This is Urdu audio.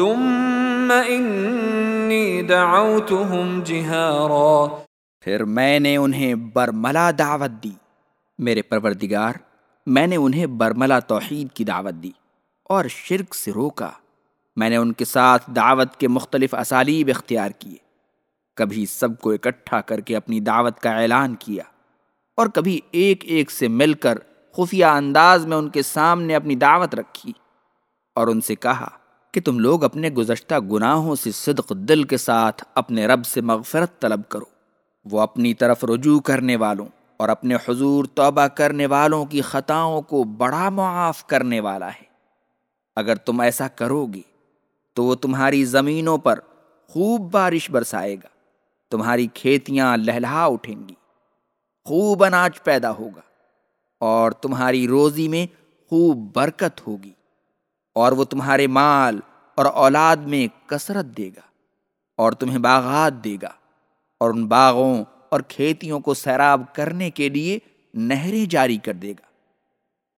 ثم انی دعوتهم جہارا پھر میں نے انہیں برملا دعوت دی۔ میرے پروردگار، میں نے انہیں برملا توحید کی دعوت دی اور شرک سے روکا۔ میں نے ان کے ساتھ دعوت کے مختلف اسالیب اختیار کیے۔ کبھی سب کو اکٹھا کر کے اپنی دعوت کا اعلان کیا اور کبھی ایک ایک سے مل کر خفیہ انداز میں ان کے سامنے اپنی دعوت رکھی اور ان سے کہا کہ تم لوگ اپنے گزشتہ گناہوں سے صدق دل کے ساتھ اپنے رب سے مغفرت طلب کرو۔ وہ اپنی طرف رجوع کرنے والوں اور اپنے حضور توبہ کرنے والوں کی خطاؤں کو بڑا معاف کرنے والا ہے۔ اگر تم ایسا کرو گے تو وہ تمہاری زمینوں پر خوب بارش برسائے گا، تمہاری کھیتیاں لہلا اٹھیں گی، خوب اناج پیدا ہوگا اور تمہاری روزی میں خوب برکت ہوگی۔ اور وہ تمہارے مال اور اولاد میں کثرت دے گا اور تمہیں باغات دے گا اور ان باغوں اور کھیتیوں کو سیراب کرنے کے لیے نہریں جاری کر دے گا۔